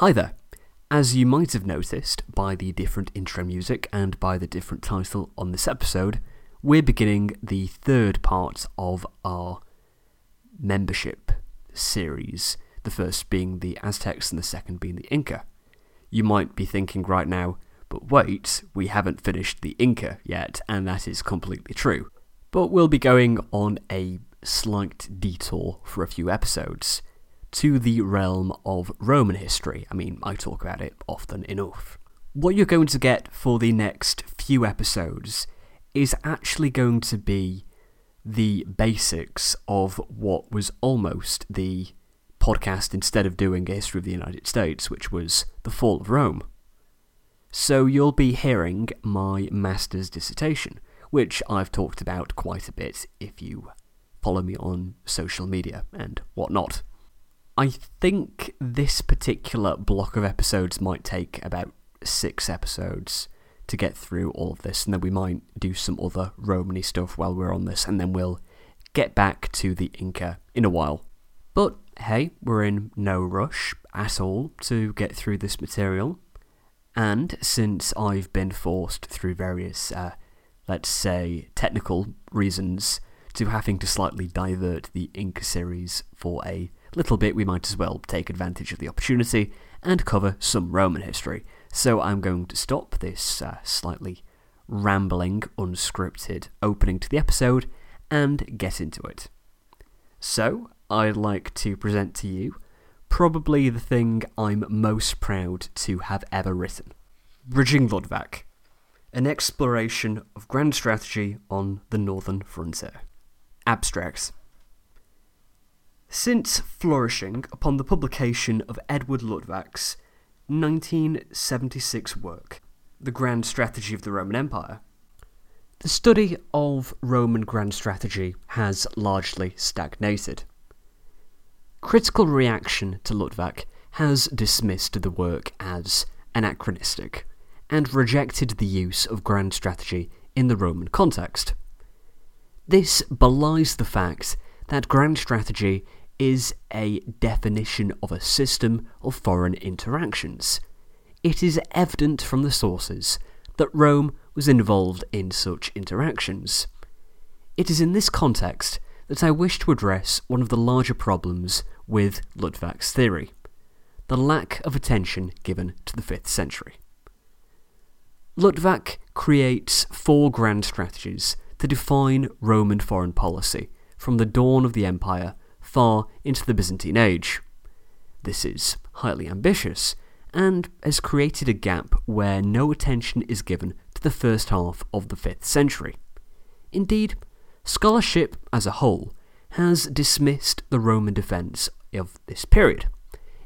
Hi there. As you might have noticed by the different intro music and by the different title on this episode, we're beginning the third part of our membership series, the first being the Aztecs and the second being the Inca. You might be thinking right now, but wait, we haven't finished the Inca yet, and that is completely true. But we'll be going on a slight detour for a few episodes to the realm of Roman history. I mean, I talk about it often enough. What you're going to get for the next few episodes is actually going to be the basics of what was almost the podcast instead of doing a history of the United States, which was the fall of Rome. So you'll be hearing my master's dissertation, which I've talked about quite a bit if you follow me on social media and whatnot. I think this particular block of episodes might take about six episodes to get through all of this, and then we might do some other Romany stuff while we're on this, and then we'll get back to the Inca in a while. But hey, we're in no rush at all to get through this material, and since I've been forced through various, uh, let's say, technical reasons to having to slightly divert the Inca series for a little bit, we might as well take advantage of the opportunity and cover some Roman history. So I'm going to stop this uh, slightly rambling, unscripted opening to the episode and get into it. So, I'd like to present to you probably the thing I'm most proud to have ever written Bridging Luttwak, an exploration of grand strategy on the northern frontier. Abstracts. Since flourishing upon the publication of Edward Luttwak's 1976 work, The Grand Strategy of the Roman Empire, the study of Roman grand strategy has largely stagnated. Critical reaction to Luttwak has dismissed the work as anachronistic and rejected the use of grand strategy in the Roman context. This belies the fact that grand strategy is a definition of a system of foreign interactions. It is evident from the sources that Rome was involved in such interactions. It is in this context that I wish to address one of the larger problems with Luttwak's theory the lack of attention given to the 5th century. Luttwak creates four grand strategies to define Roman foreign policy from the dawn of the empire far into the Byzantine age. This is highly ambitious and has created a gap where no attention is given to the first half of the 5th century. Indeed, scholarship as a whole has dismissed the Roman defence of this period,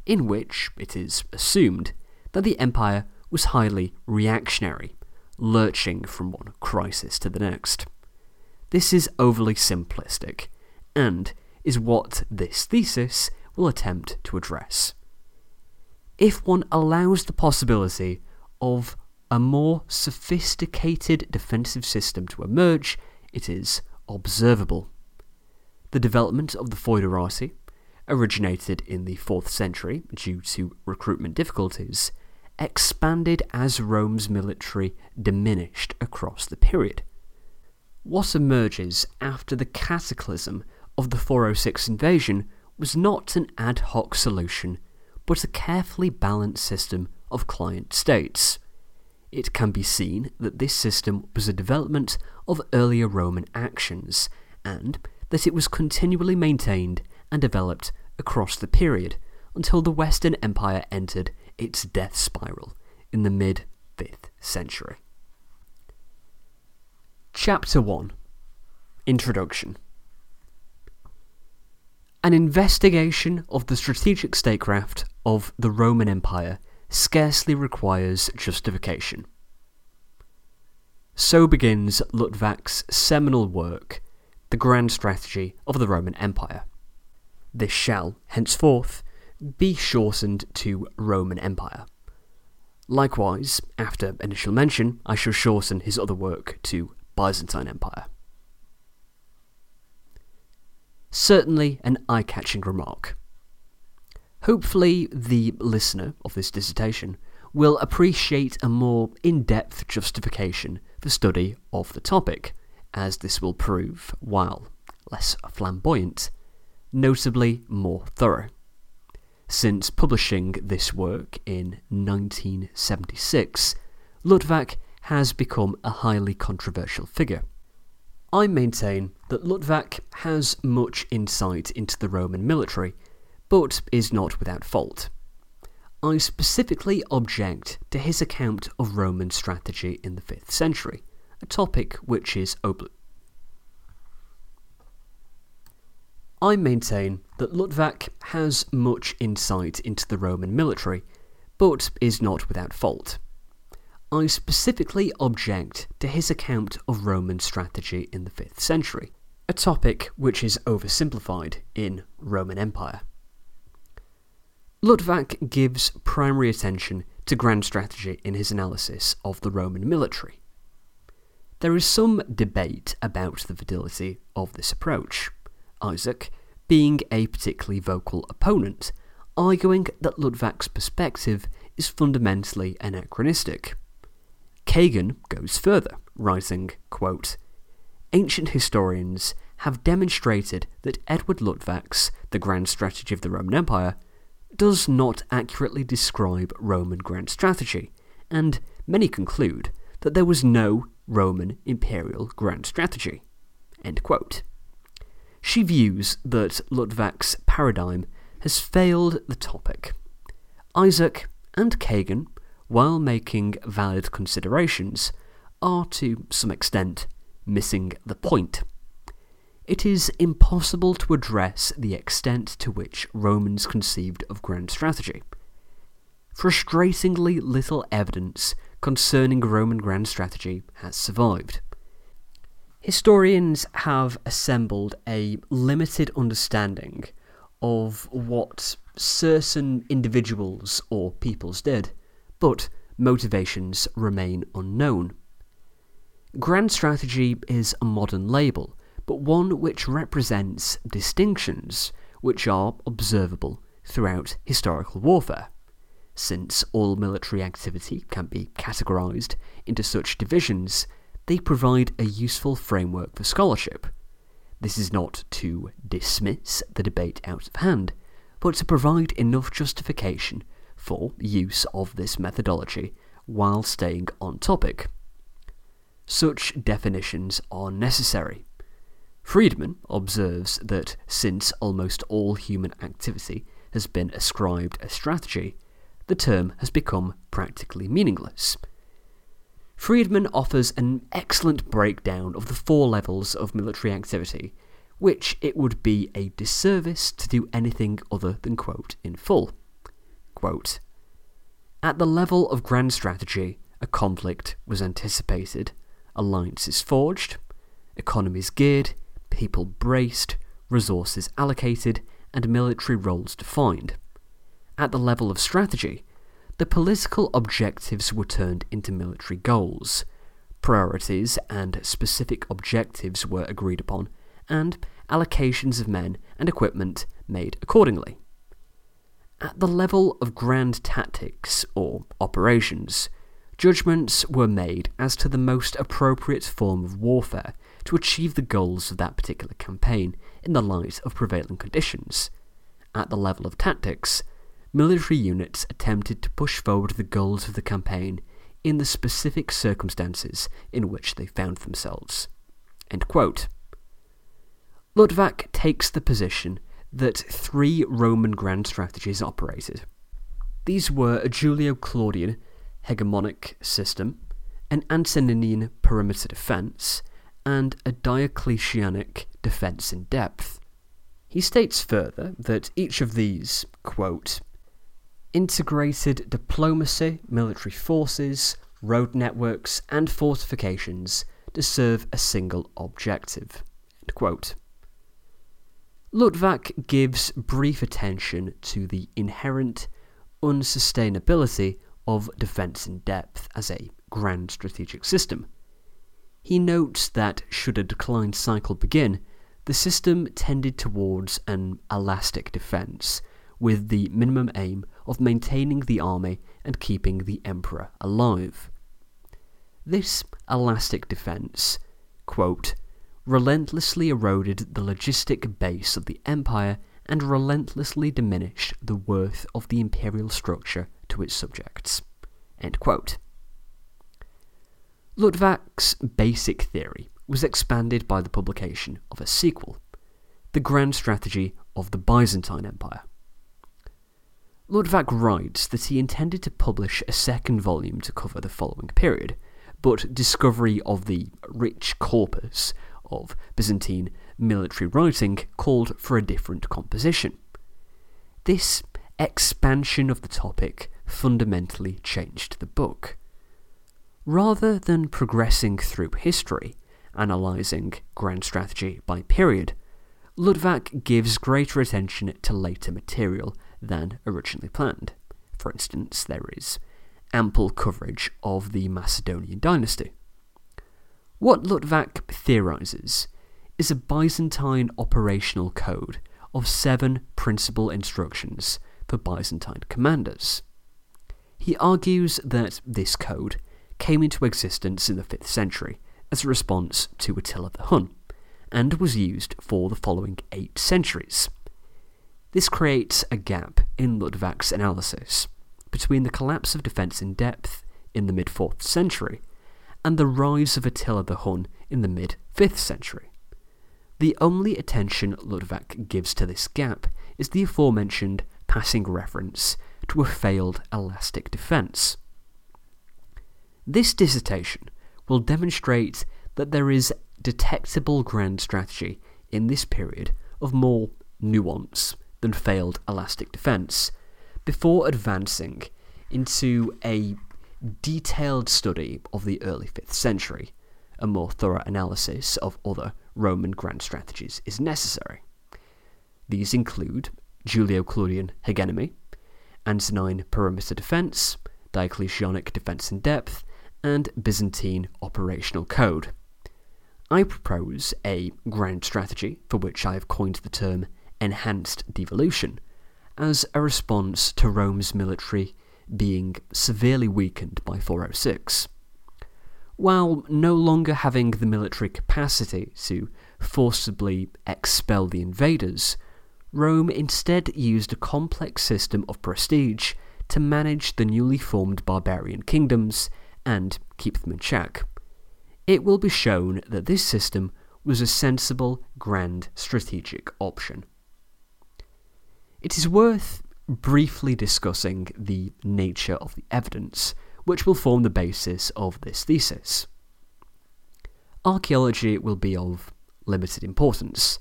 in which it is assumed that the empire was highly reactionary, lurching from one crisis to the next. This is overly simplistic, and is what this thesis will attempt to address. If one allows the possibility of a more sophisticated defensive system to emerge, it is observable. The development of the foederati, originated in the 4th century due to recruitment difficulties, expanded as Rome's military diminished across the period. What emerges after the cataclysm of the 406 invasion was not an ad hoc solution, but a carefully balanced system of client states. It can be seen that this system was a development of earlier Roman actions, and that it was continually maintained and developed across the period until the Western Empire entered its death spiral in the mid 5th century. Chapter 1 Introduction an investigation of the strategic statecraft of the Roman Empire scarcely requires justification. So begins Luttwak's seminal work, The Grand Strategy of the Roman Empire. This shall, henceforth, be shortened to Roman Empire. Likewise, after initial mention, I shall shorten his other work to Byzantine Empire certainly an eye catching remark. Hopefully, the listener of this dissertation will appreciate a more in depth justification for study of the topic, as this will prove, while less flamboyant, notably more thorough. Since publishing this work in 1976, Luttwak has become a highly controversial figure. I maintain that Luttwak has much insight into the Roman military, but is not without fault. I specifically object to his account of Roman strategy in the 5th century, a topic which is obli- I maintain that Luttwak has much insight into the Roman military, but is not without fault. I specifically object to his account of Roman strategy in the 5th century, a topic which is oversimplified in Roman Empire. Luttwak gives primary attention to grand strategy in his analysis of the Roman military. There is some debate about the validity of this approach. Isaac, being a particularly vocal opponent, arguing that Luttwak's perspective is fundamentally anachronistic. Kagan goes further, writing, quote, Ancient historians have demonstrated that Edward Luttwak's The Grand Strategy of the Roman Empire does not accurately describe Roman grand strategy, and many conclude that there was no Roman imperial grand strategy. She views that Luttwak's paradigm has failed the topic. Isaac and Kagan, while making valid considerations, are to some extent missing the point. It is impossible to address the extent to which Romans conceived of grand strategy. Frustratingly little evidence concerning Roman grand strategy has survived. Historians have assembled a limited understanding of what certain individuals or peoples did, but motivations remain unknown. Grand strategy is a modern label, but one which represents distinctions which are observable throughout historical warfare. Since all military activity can be categorized into such divisions, they provide a useful framework for scholarship. This is not to dismiss the debate out of hand, but to provide enough justification use of this methodology while staying on topic. Such definitions are necessary. Friedman observes that since almost all human activity has been ascribed a strategy, the term has become practically meaningless. Friedman offers an excellent breakdown of the four levels of military activity, which it would be a disservice to do anything other than quote in full. Quote, At the level of grand strategy, a conflict was anticipated, alliances forged, economies geared, people braced, resources allocated, and military roles defined. At the level of strategy, the political objectives were turned into military goals. Priorities and specific objectives were agreed upon, and allocations of men and equipment made accordingly. At the level of grand tactics, or operations, judgments were made as to the most appropriate form of warfare to achieve the goals of that particular campaign in the light of prevailing conditions. At the level of tactics, military units attempted to push forward the goals of the campaign in the specific circumstances in which they found themselves. Luttwak takes the position that three Roman grand strategies operated. These were a Julio Claudian hegemonic system, an Antoninian perimeter defence, and a Diocletianic defence in depth. He states further that each of these, quote, integrated diplomacy, military forces, road networks, and fortifications to serve a single objective. Luttwak gives brief attention to the inherent unsustainability of defence in depth as a grand strategic system. He notes that should a decline cycle begin, the system tended towards an elastic defence, with the minimum aim of maintaining the army and keeping the emperor alive. This elastic defence, quote, relentlessly eroded the logistic base of the empire and relentlessly diminished the worth of the imperial structure to its subjects. Luttwak's basic theory was expanded by the publication of a sequel, The Grand Strategy of the Byzantine Empire. Luttwak writes that he intended to publish a second volume to cover the following period, but discovery of the rich corpus of Byzantine military writing called for a different composition. This expansion of the topic fundamentally changed the book. Rather than progressing through history, analysing grand strategy by period, Luttwak gives greater attention to later material than originally planned. For instance, there is ample coverage of the Macedonian dynasty. What Luttwak theorises is a Byzantine operational code of seven principal instructions for Byzantine commanders. He argues that this code came into existence in the 5th century as a response to Attila the Hun, and was used for the following eight centuries. This creates a gap in Luttwak's analysis between the collapse of defence in depth in the mid 4th century and the rise of Attila the Hun in the mid 5th century. The only attention Luttwak gives to this gap is the aforementioned passing reference to a failed elastic defence. This dissertation will demonstrate that there is detectable grand strategy in this period of more nuance than failed elastic defence, before advancing into a detailed study of the early 5th century. A more thorough analysis of other Roman grand strategies is necessary. These include Julio Claudian hegemony, Antonine perimeter defence, Diocletianic defence in depth, and Byzantine operational code. I propose a grand strategy for which I have coined the term enhanced devolution as a response to Rome's military being severely weakened by 406. While no longer having the military capacity to forcibly expel the invaders, Rome instead used a complex system of prestige to manage the newly formed barbarian kingdoms and keep them in check. It will be shown that this system was a sensible, grand strategic option. It is worth briefly discussing the nature of the evidence, which will form the basis of this thesis. Archaeology will be of limited importance.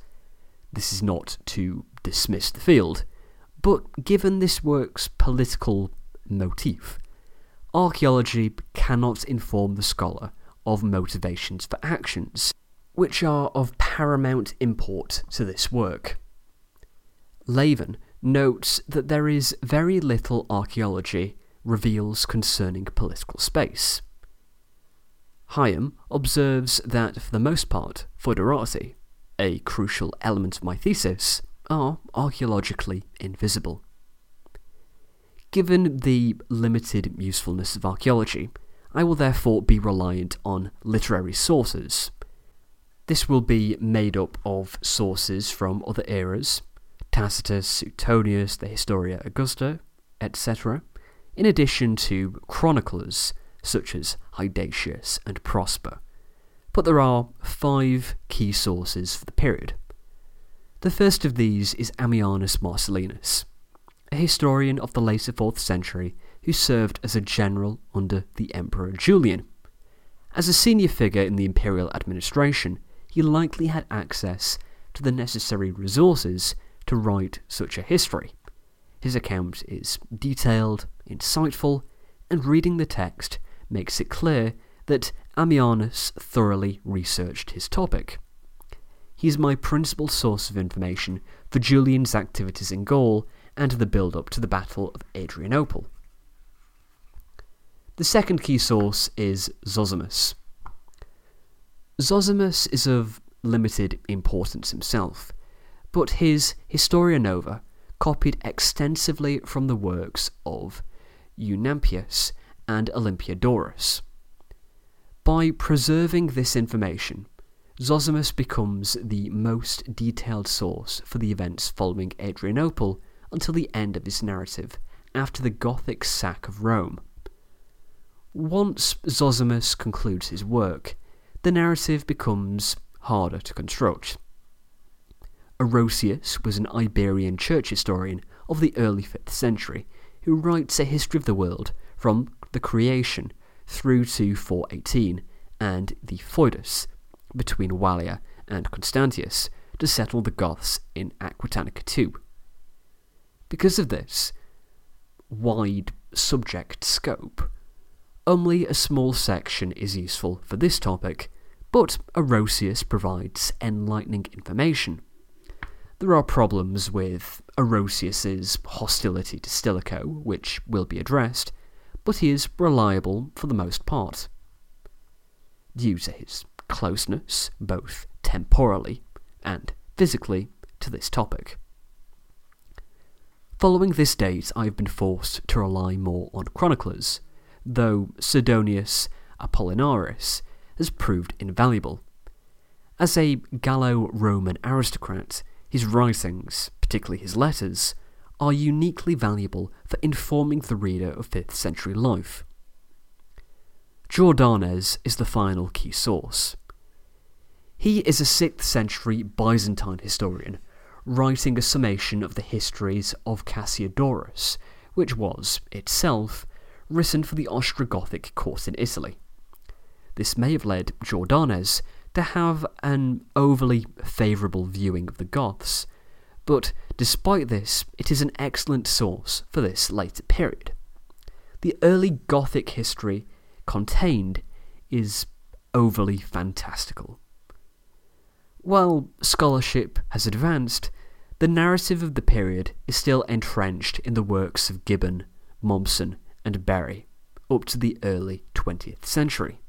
This is not to dismiss the field, but given this work's political motif, archaeology cannot inform the scholar of motivations for actions, which are of paramount import to this work. Laven notes that there is very little archaeology reveals concerning political space. Higham observes that, for the most part, foederati, a crucial element of my thesis, are archaeologically invisible. Given the limited usefulness of archaeology, I will therefore be reliant on literary sources. This will be made up of sources from other eras, Tacitus, Suetonius, the Historia Augusta, etc., in addition to chroniclers such as Hydatius and Prosper. But there are five key sources for the period. The first of these is Ammianus Marcellinus, a historian of the later 4th century who served as a general under the Emperor Julian. As a senior figure in the imperial administration, he likely had access to the necessary resources to write such a history. His account is detailed, insightful, and reading the text makes it clear that Ammianus thoroughly researched his topic. He is my principal source of information for Julian's activities in Gaul and the build up to the Battle of Adrianople. The second key source is Zosimus. Zosimus is of limited importance himself, but his Historia Nova copied extensively from the works of Eunapius and Olympiodorus. By preserving this information, Zosimus becomes the most detailed source for the events following Adrianople until the end of his narrative, after the Gothic sack of Rome. Once Zosimus concludes his work, the narrative becomes harder to construct. Orosius was an Iberian church historian of the early 5th century who writes a history of the world from the creation through to 418 and the Foedus between Wallia and Constantius to settle the Goths in Aquitanica II. Because of this wide subject scope, only a small section is useful for this topic, but Orosius provides enlightening information. There are problems with Orosius's hostility to Stilicho, which will be addressed, but he is reliable for the most part. Due to his closeness, both temporally and physically, to this topic. Following this date, I have been forced to rely more on chroniclers, though Sidonius Apollinaris has proved invaluable. As a Gallo Roman aristocrat, his writings, particularly his letters, are uniquely valuable for informing the reader of 5th century life. Jordanes is the final key source. He is a 6th century Byzantine historian, writing a summation of the histories of Cassiodorus, which was, itself, written for the Ostrogothic court in Italy. This may have led Jordanes to have an overly favourable viewing of the Goths, but despite this, it is an excellent source for this later period. The early Gothic history contained is overly fantastical. While scholarship has advanced, the narrative of the period is still entrenched in the works of Gibbon, Mommsen, and Bury up to the early 20th century.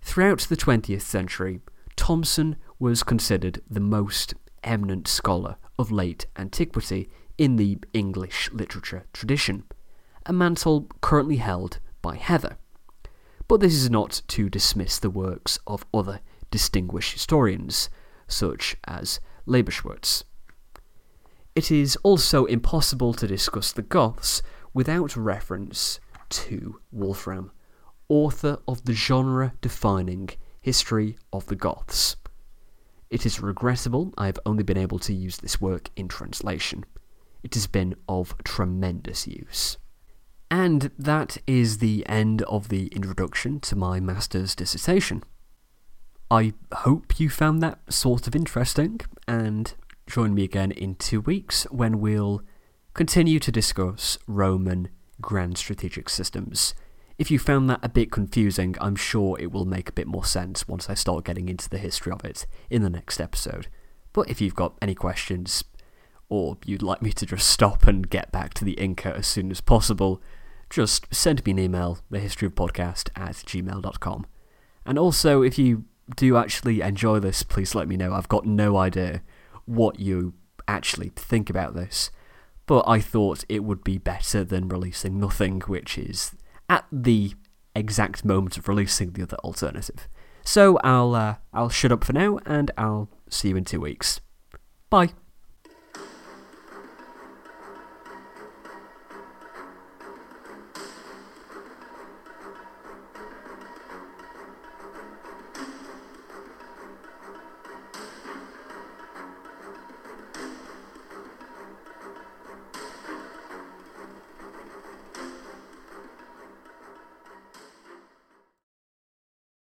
Throughout the 20th century, Thomson was considered the most eminent scholar of late antiquity in the English literature tradition, a mantle currently held by Heather. But this is not to dismiss the works of other distinguished historians, such as Liebeschuetz. It is also impossible to discuss the Goths without reference to Wolfram, author of the genre defining History of the Goths. It is regrettable I have only been able to use this work in translation. It has been of tremendous use. And that is the end of the introduction to my master's dissertation. I hope you found that sort of interesting, and join me again in two weeks when we'll continue to discuss Roman grand strategic systems. If you found that a bit confusing, I'm sure it will make a bit more sense once I start getting into the history of it in the next episode. But if you've got any questions, or you'd like me to just stop and get back to the Inca as soon as possible, just send me an email, thehistoryofpodcast at gmail.com. And also, if you do actually enjoy this, please let me know. I've got no idea what you actually think about this, but I thought it would be better than releasing nothing, which is at the exact moment of releasing the other alternative. So I'll uh, I'll shut up for now, and I'll see you in two weeks. Bye.